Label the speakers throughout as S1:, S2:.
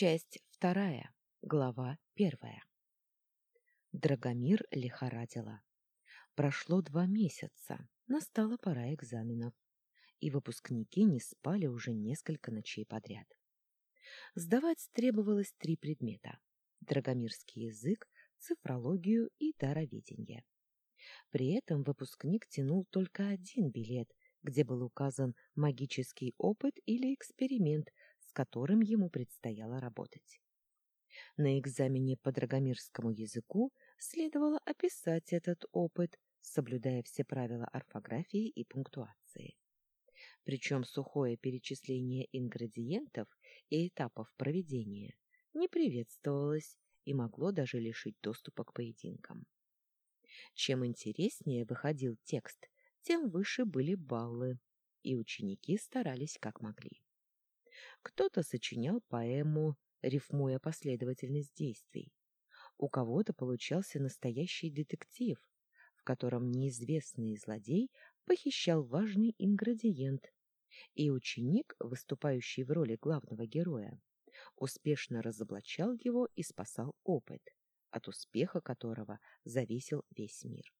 S1: Часть вторая, глава первая. Драгомир лихорадила. Прошло два месяца, настала пора экзаменов, и выпускники не спали уже несколько ночей подряд. Сдавать требовалось три предмета – драгомирский язык, цифрологию и дароведение. При этом выпускник тянул только один билет, где был указан магический опыт или эксперимент, которым ему предстояло работать. На экзамене по драгомирскому языку следовало описать этот опыт, соблюдая все правила орфографии и пунктуации. Причем сухое перечисление ингредиентов и этапов проведения не приветствовалось и могло даже лишить доступа к поединкам. Чем интереснее выходил текст, тем выше были баллы, и ученики старались как могли. Кто-то сочинял поэму, рифмуя последовательность действий. У кого-то получался настоящий детектив, в котором неизвестный злодей похищал важный ингредиент, и ученик, выступающий в роли главного героя, успешно разоблачал его и спасал опыт, от успеха которого зависел весь мир.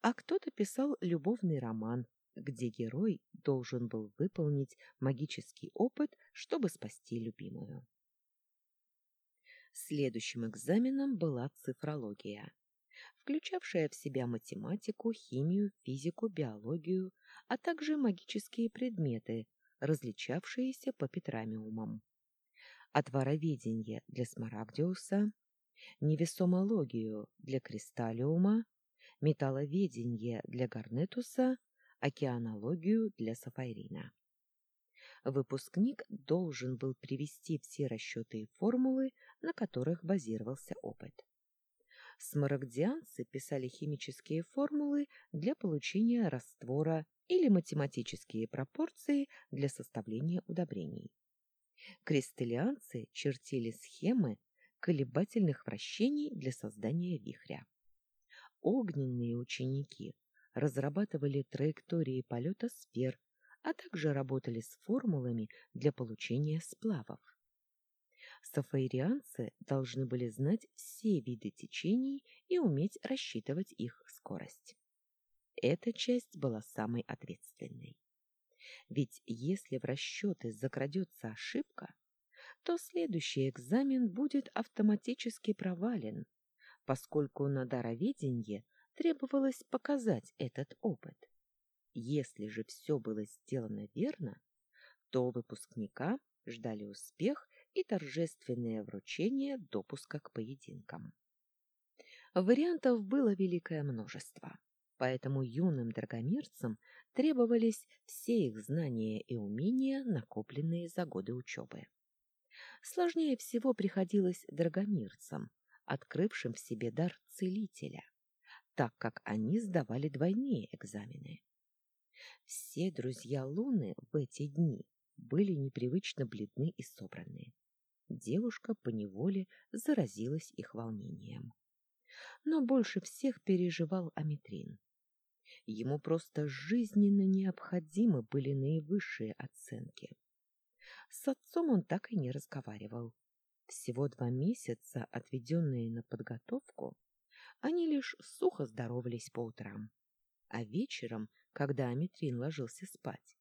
S1: А кто-то писал любовный роман, где герой должен был выполнить магический опыт, чтобы спасти любимую. Следующим экзаменом была цифрология, включавшая в себя математику, химию, физику, биологию, а также магические предметы, различавшиеся по петрамиумам. Отвороведение для смарагдиуса, невесомологию для кристаллиума, металловедение для гарнетуса океанологию для Сафайрина. Выпускник должен был привести все расчеты и формулы, на которых базировался опыт. Смарагдианцы писали химические формулы для получения раствора или математические пропорции для составления удобрений. Кристаллианцы чертили схемы колебательных вращений для создания вихря. Огненные ученики разрабатывали траектории полета сфер, а также работали с формулами для получения сплавов. Сафаирианцы должны были знать все виды течений и уметь рассчитывать их скорость. Эта часть была самой ответственной. Ведь если в расчеты закрадется ошибка, то следующий экзамен будет автоматически провален, поскольку на дароведенье требовалось показать этот опыт. Если же все было сделано верно, то выпускника ждали успех и торжественное вручение допуска к поединкам. Вариантов было великое множество, поэтому юным драгомирцам требовались все их знания и умения, накопленные за годы учебы. Сложнее всего приходилось драгомирцам, открывшим в себе дар целителя так как они сдавали двойные экзамены. Все друзья Луны в эти дни были непривычно бледны и собраны. Девушка поневоле заразилась их волнением. Но больше всех переживал Аметрин. Ему просто жизненно необходимы были наивысшие оценки. С отцом он так и не разговаривал. Всего два месяца, отведенные на подготовку, они лишь сухо здоровались по утрам. А вечером, когда Аметрин ложился спать,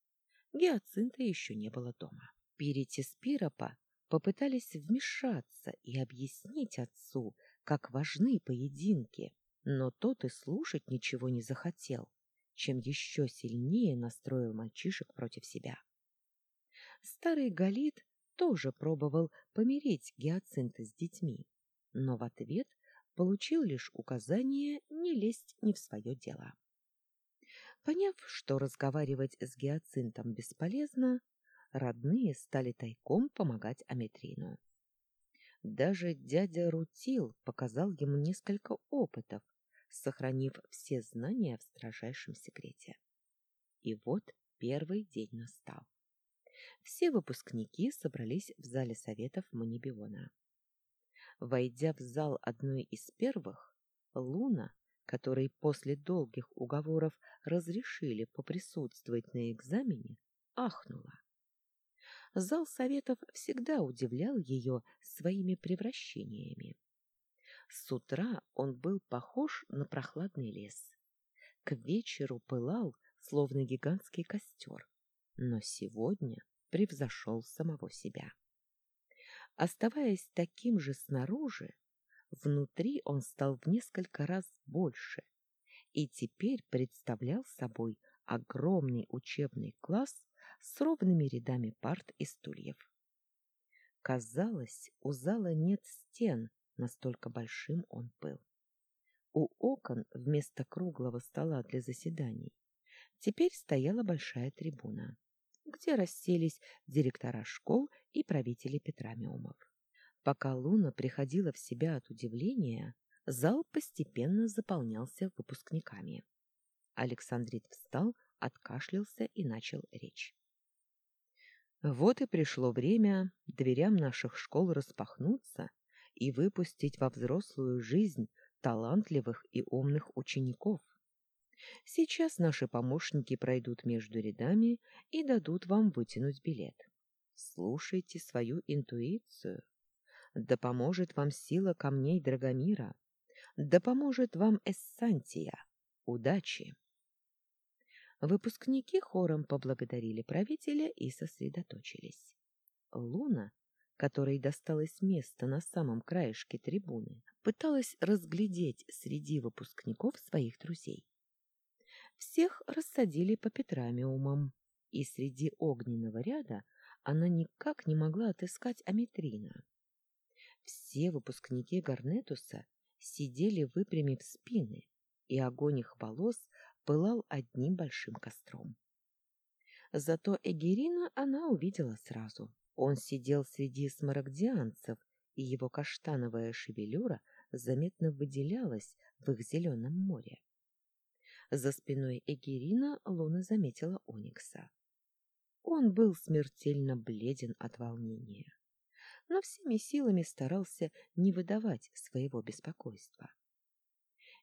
S1: Гиацинта еще не было дома. Перити Спиропа попытались вмешаться и объяснить отцу, как важны поединки, но тот и слушать ничего не захотел, чем еще сильнее настроил мальчишек против себя. Старый Галит тоже пробовал помирить Гиацинта с детьми, но в ответ получил лишь указание не лезть не в свое дело. Поняв, что разговаривать с Гиацинтом бесполезно, родные стали тайком помогать Аметрину. Даже дядя Рутил показал ему несколько опытов, сохранив все знания в строжайшем секрете. И вот первый день настал. Все выпускники собрались в зале советов Манибиона. Войдя в зал одной из первых, Луна, которой после долгих уговоров разрешили поприсутствовать на экзамене, ахнула. Зал советов всегда удивлял ее своими превращениями. С утра он был похож на прохладный лес. К вечеру пылал, словно гигантский костер, но сегодня превзошел самого себя. Оставаясь таким же снаружи, внутри он стал в несколько раз больше и теперь представлял собой огромный учебный класс с ровными рядами парт и стульев. Казалось, у зала нет стен, настолько большим он был. У окон вместо круглого стола для заседаний теперь стояла большая трибуна, где расселись директора школ и правители Петрамиумов. Пока Луна приходила в себя от удивления, зал постепенно заполнялся выпускниками. Александрит встал, откашлялся и начал речь. Вот и пришло время дверям наших школ распахнуться и выпустить во взрослую жизнь талантливых и умных учеников. Сейчас наши помощники пройдут между рядами и дадут вам вытянуть билет. Слушайте свою интуицию. Да поможет вам сила камней Драгомира. Да поможет вам Эссантия. Удачи! Выпускники хором поблагодарили правителя и сосредоточились. Луна, которой досталось место на самом краешке трибуны, пыталась разглядеть среди выпускников своих друзей. Всех рассадили по Петрамиумам, и среди огненного ряда она никак не могла отыскать Аметрина. Все выпускники Гарнетуса сидели выпрямив спины, и огонь их волос пылал одним большим костром. Зато Эгерина она увидела сразу. Он сидел среди смарагдианцев, и его каштановая шевелюра заметно выделялась в их зеленом море. За спиной Эгерина Луна заметила Оникса. Он был смертельно бледен от волнения, но всеми силами старался не выдавать своего беспокойства.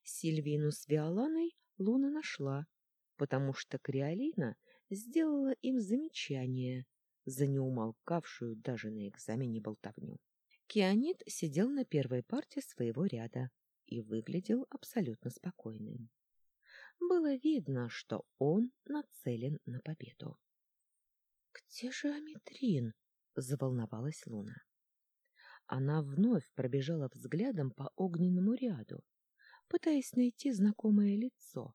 S1: Сильвину с Виоланой Луна нашла, потому что Криолина сделала им замечание за неумолкавшую даже на экзамене болтовню. Кианит сидел на первой парте своего ряда и выглядел абсолютно спокойным. Было видно, что он нацелен на победу. «Где же Аметрин?» — заволновалась Луна. Она вновь пробежала взглядом по огненному ряду пытаясь найти знакомое лицо,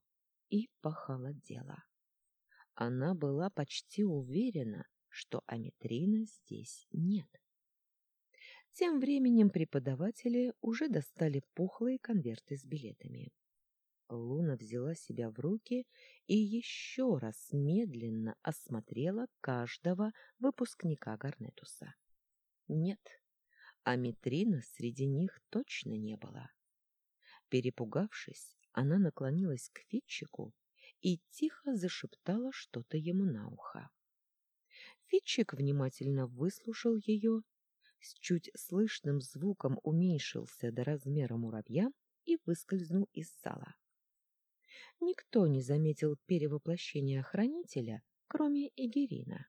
S1: и похолодела. Она была почти уверена, что Аметрина здесь нет. Тем временем преподаватели уже достали пухлые конверты с билетами. Луна взяла себя в руки и еще раз медленно осмотрела каждого выпускника Гарнетуса. Нет, Аметрина среди них точно не было. Перепугавшись, она наклонилась к Фитчику и тихо зашептала что-то ему на ухо. Фитчик внимательно выслушал ее, с чуть слышным звуком уменьшился до размера муравья и выскользнул из зала. Никто не заметил перевоплощения хранителя, кроме Эгерина.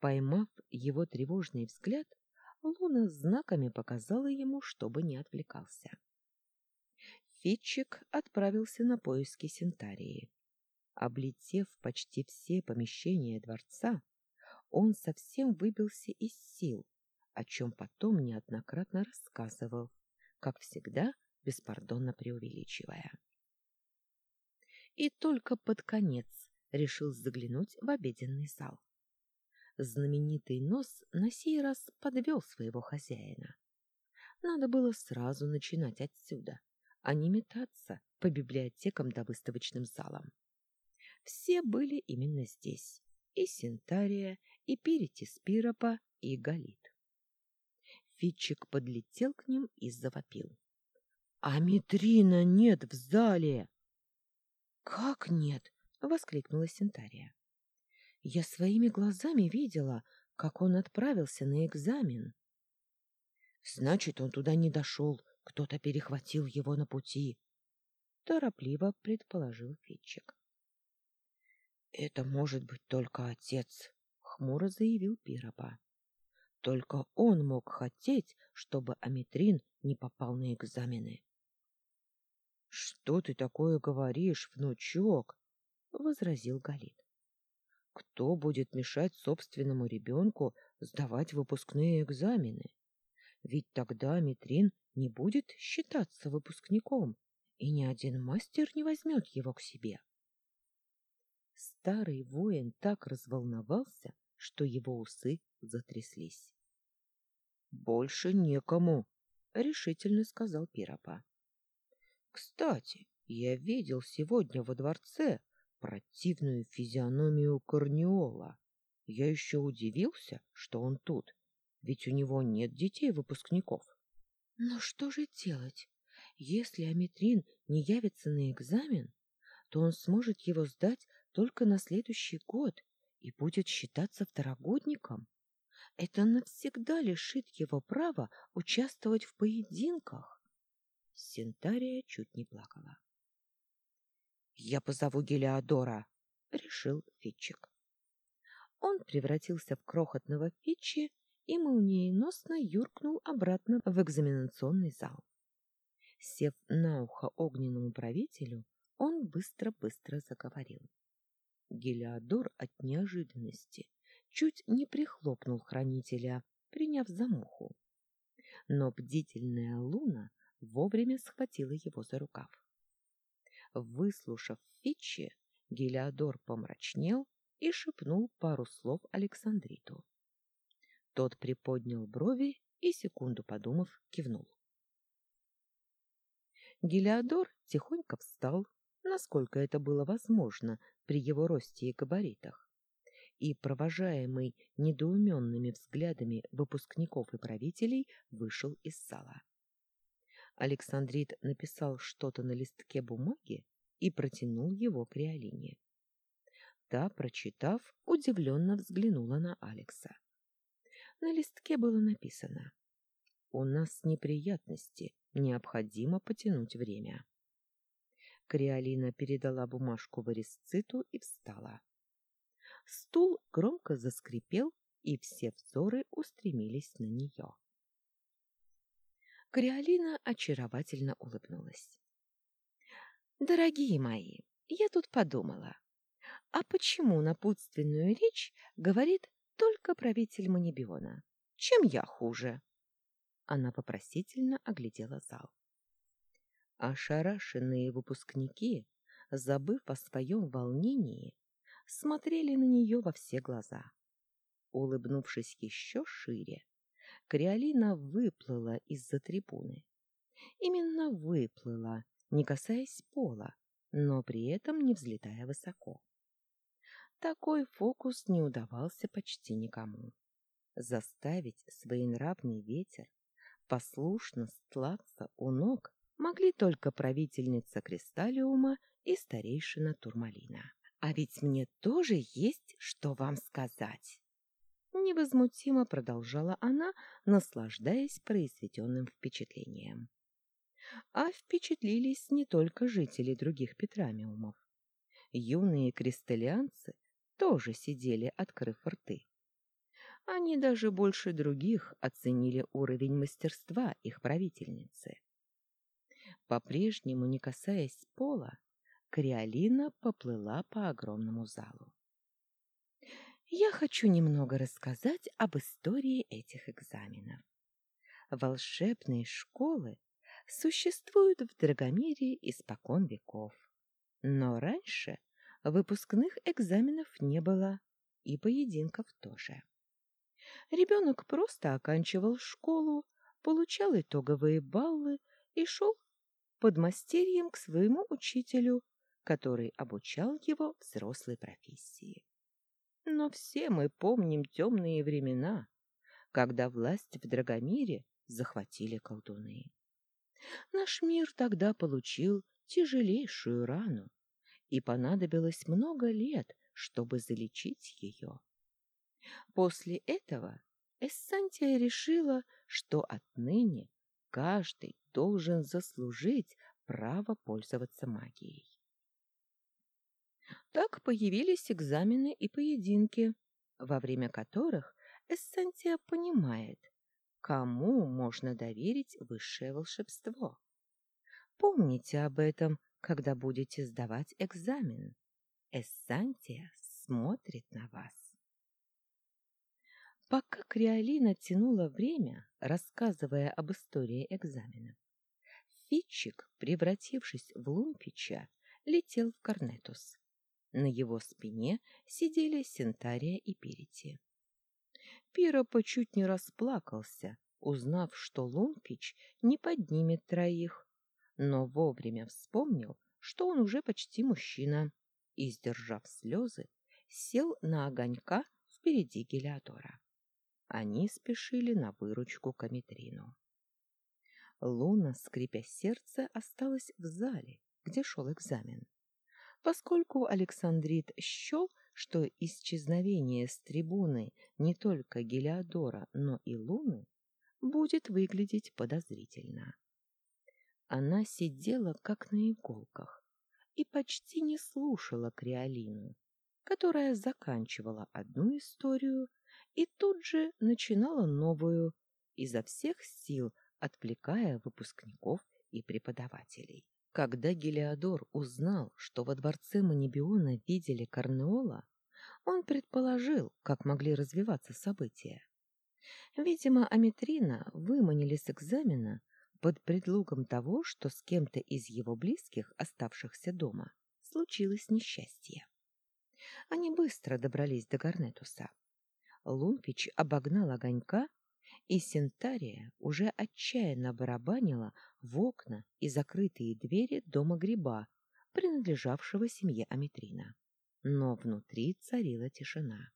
S1: Поймав его тревожный взгляд, Луна знаками показала ему, чтобы не отвлекался. Фитчик отправился на поиски Синтарии. Облетев почти все помещения дворца, он совсем выбился из сил, о чем потом неоднократно рассказывал, как всегда беспардонно преувеличивая. И только под конец решил заглянуть в обеденный зал. Знаменитый нос на сей раз подвел своего хозяина. Надо было сразу начинать отсюда, а не метаться по библиотекам да выставочным залам. Все были именно здесь. И Синтария, и Перетис Пиропа, и Галит. Фитчик подлетел к ним и завопил. — А Митрина нет в зале! — Как нет? — воскликнула Синтария. — Я своими глазами видела, как он отправился на экзамен. — Значит, он туда не дошел, кто-то перехватил его на пути, — торопливо предположил Фитчик. — Это может быть только отец, — хмуро заявил Пиропа. Только он мог хотеть, чтобы Аметрин не попал на экзамены. — Что ты такое говоришь, внучок? — возразил Галит. — Кто будет мешать собственному ребенку сдавать выпускные экзамены? Ведь тогда Аметрин не будет считаться выпускником, и ни один мастер не возьмет его к себе. Старый воин так разволновался, что его усы затряслись. Больше некому, решительно сказал Пиропа. Кстати, я видел сегодня во дворце противную физиономию Корнеола. Я еще удивился, что он тут, ведь у него нет детей-выпускников. Но что же делать? Если Аметрин не явится на экзамен, то он сможет его сдать только на следующий год и будет считаться второгодником. Это навсегда лишит его права участвовать в поединках. Сентария чуть не плакала. — Я позову Гелиодора, — решил Фитчик. Он превратился в крохотного Фитчи и молниеносно юркнул обратно в экзаменационный зал. Сев на ухо огненному правителю, он быстро-быстро заговорил. Гелиодор от неожиданности чуть не прихлопнул хранителя, приняв за муху. Но бдительная Луна вовремя схватила его за рукав. Выслушав Фичи, Гелиодор помрачнел и шепнул пару слов Александриту. Тот приподнял брови и, секунду подумав, кивнул. Гелиодор тихонько встал, насколько это было возможно при его росте и габаритах, и, провожаемый недоуменными взглядами выпускников и правителей, вышел из зала. Александрит написал что-то на листке бумаги и протянул его к Реалине. Та, прочитав, удивленно взглянула на Алекса. На листке было написано «У нас неприятности, необходимо потянуть время». Криолина передала бумажку Варисциту и встала. Стул громко заскрипел, и все взоры устремились на нее. Криолина очаровательно улыбнулась. «Дорогие мои, я тут подумала, а почему напутственную речь говорит только правитель Манибиона? Чем я хуже?» Она вопросительно оглядела зал. Ошарашенные выпускники, забыв о своем волнении, смотрели на нее во все глаза. Улыбнувшись еще шире, Криолина выплыла из-за трибуны. Именно выплыла, не касаясь пола, но при этом не взлетая высоко. Такой фокус не удавался почти никому. Заставить своенравный ветер послушно стлаться у ног могли только правительница Кристаллиума и старейшина Турмалина. А ведь мне тоже есть что вам сказать. Невозмутимо продолжала она, наслаждаясь произведенным впечатлением. А впечатлились не только жители других Петрамиумов. Юные кристаллианцы тоже сидели, открыв рты. Они даже больше других оценили уровень мастерства их правительницы. По-прежнему, не касаясь пола, Криолина поплыла по огромному залу. Я хочу немного рассказать об истории этих экзаменов. Волшебные школы существуют в Драгомире испокон веков. Но раньше выпускных экзаменов не было, и поединков тоже. Ребенок просто оканчивал школу, получал итоговые баллы и шел под мастерьем к своему учителю который обучал его взрослой профессии. Но все мы помним темные времена, когда власть в Драгомире захватили колдуны. Наш мир тогда получил тяжелейшую рану, и понадобилось много лет, чтобы залечить ее. После этого Эссантия решила, что отныне каждый должен заслужить право пользоваться магией. Так появились экзамены и поединки. во время которых Эссентия понимает, кому можно доверить высшее волшебство. Помните об этом, когда будете сдавать экзамен. Эссантия смотрит на вас. Пока Криолина тянула время, рассказывая об истории экзаменов, Фитчик, превратившись в Лумпича, летел в Корнетус. На его спине сидели Сентария и Перити. Пира почуть не расплакался, узнав, что Лумпич не поднимет троих, но вовремя вспомнил, что он уже почти мужчина, и, сдержав слезы, сел на огонька впереди Гелиодора. Они спешили на выручку Камитрину. Луна, скрипя сердце, осталась в зале, где шел экзамен. Поскольку Александрит счел, что исчезновение с трибуны не только Гелиодора, но и Луны будет выглядеть подозрительно. Она сидела как на иголках и почти не слушала Криолину, которая заканчивала одну историю и тут же начинала новую, изо всех сил отвлекая выпускников и преподавателей. Когда Гелиодор узнал, что во дворце Манибиона видели Корнеола, он предположил, как могли развиваться события. Видимо, Аметрина выманили с экзамена под предлогом того, что с кем-то из его близких, оставшихся дома, случилось несчастье. Они быстро добрались до Гарнетуса. Лумпич обогнал огонька, и Сентария уже отчаянно барабанила в окна и закрытые двери дома гриба, принадлежавшего семье Аметрина. Но внутри царила тишина.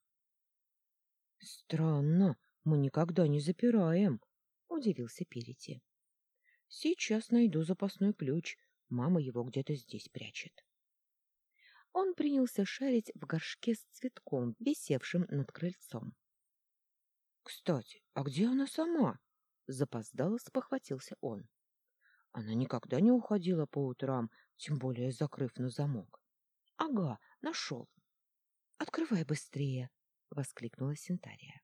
S1: — Странно, мы никогда не запираем, — удивился Перити. — Сейчас найду запасной ключ, мама его где-то здесь прячет. Он принялся шарить в горшке с цветком, висевшим над крыльцом. — Кстати, а где она сама? — запоздало спохватился он. Она никогда не уходила по утрам, тем более закрыв на замок. — Ага, нашел. — Открывай быстрее! — воскликнула Синтария.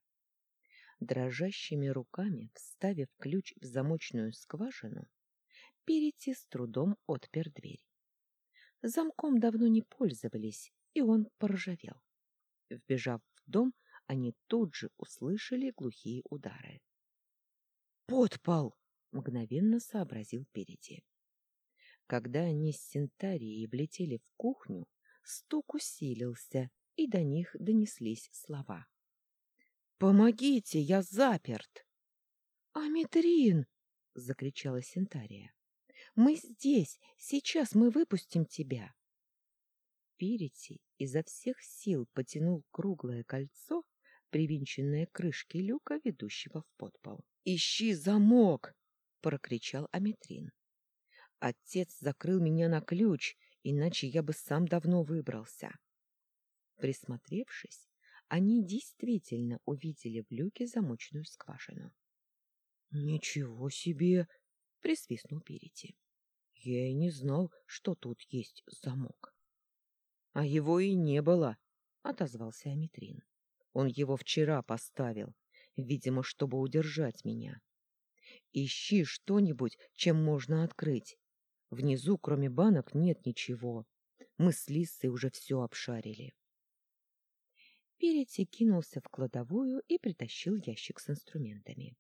S1: Дрожащими руками, вставив ключ в замочную скважину, Перити с трудом отпер дверь. Замком давно не пользовались, и он поржавел. Вбежав в дом, они тут же услышали глухие удары. «Подпал!» — мгновенно сообразил Перети. Когда они с Синтарией влетели в кухню, стук усилился, и до них донеслись слова. «Помогите, я заперт!» «Аметрин!» — закричала Синтария. «Мы здесь! Сейчас мы выпустим тебя!» Перети изо всех сил потянул круглое кольцо, привинченное к крышке люка, ведущего в подпол. «Ищи замок!» — прокричал Аметрин. «Отец закрыл меня на ключ, иначе я бы сам давно выбрался». Присмотревшись, они действительно увидели в люке замочную скважину. «Ничего себе!» — присвистнул Перети. «Я и не знал, что тут есть замок». «А его и не было!» — отозвался Аметрин. «Он его вчера поставил, видимо, чтобы удержать меня. Ищи что-нибудь, чем можно открыть. Внизу, кроме банок, нет ничего. Мы с Лиссой уже все обшарили». Перети кинулся в кладовую и притащил ящик с инструментами.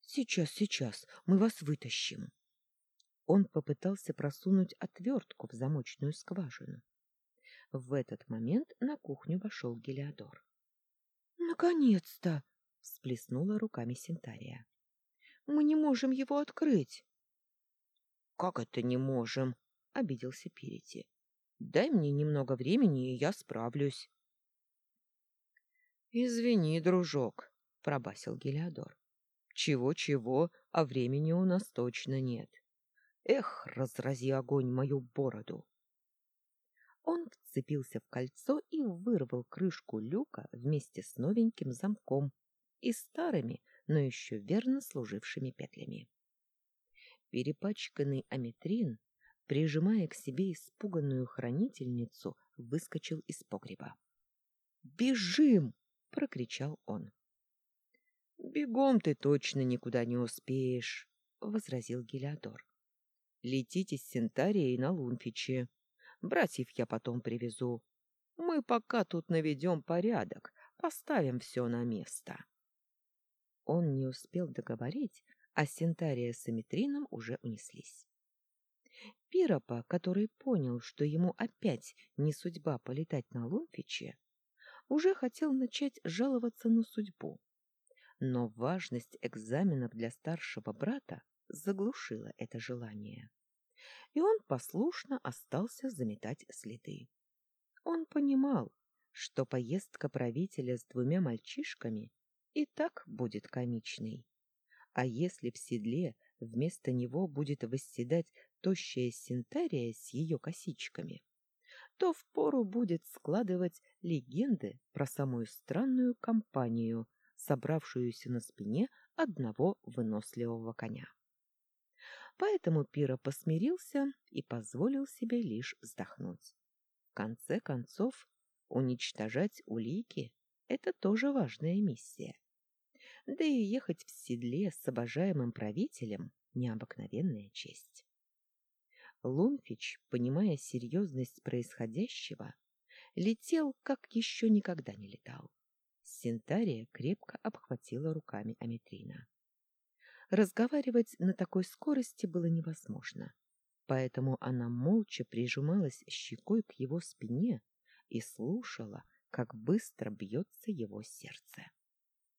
S1: «Сейчас, сейчас, мы вас вытащим!» Он попытался просунуть отвертку в замочную скважину. В этот момент на кухню вошел Гелиодор. «Наконец-то!» — всплеснула руками Синтария. «Мы не можем его открыть!» «Как это не можем?» — обиделся Перети. «Дай мне немного времени, и я справлюсь». Извини, дружок, пробасил Гелиодор. Чего-чего, а времени у нас точно нет. Эх, разрази огонь мою бороду. Он вцепился в кольцо и вырвал крышку люка вместе с новеньким замком и старыми, но еще верно служившими петлями. Перепачканный аметрин, прижимая к себе испуганную хранительницу, выскочил из погреба. «Бежим!» прокричал он. Бегом ты точно никуда не успеешь, возразил Гелиодор. Летите с Сентарией на Лунфичи. Братьев я потом привезу. Мы пока тут наведем порядок, поставим все на место. Он не успел договорить, а Сентария с Аметрином уже унеслись. Пиропа, который понял, что ему опять не судьба полетать на Лунфиче, уже хотел начать жаловаться на судьбу. Но важность экзаменов для старшего брата заглушила это желание. И он послушно остался заметать следы. Он понимал, что поездка правителя с двумя мальчишками и так будет комичной. А если в седле вместо него будет восседать тощая синтария с ее косичками, то впору будет складывать легенды про самую странную компанию, собравшуюся на спине одного выносливого коня. Поэтому Пира посмирился и позволил себе лишь вздохнуть. В конце концов, уничтожать улики — это тоже важная миссия. Да и ехать в седле с обожаемым правителем — необыкновенная честь. Лунфич, понимая серьезность происходящего, летел, как еще никогда не летал. Синтария крепко обхватила руками Аметрина. Разговаривать на такой скорости было невозможно, поэтому она молча прижималась щекой к его спине и слушала, как быстро бьется его сердце.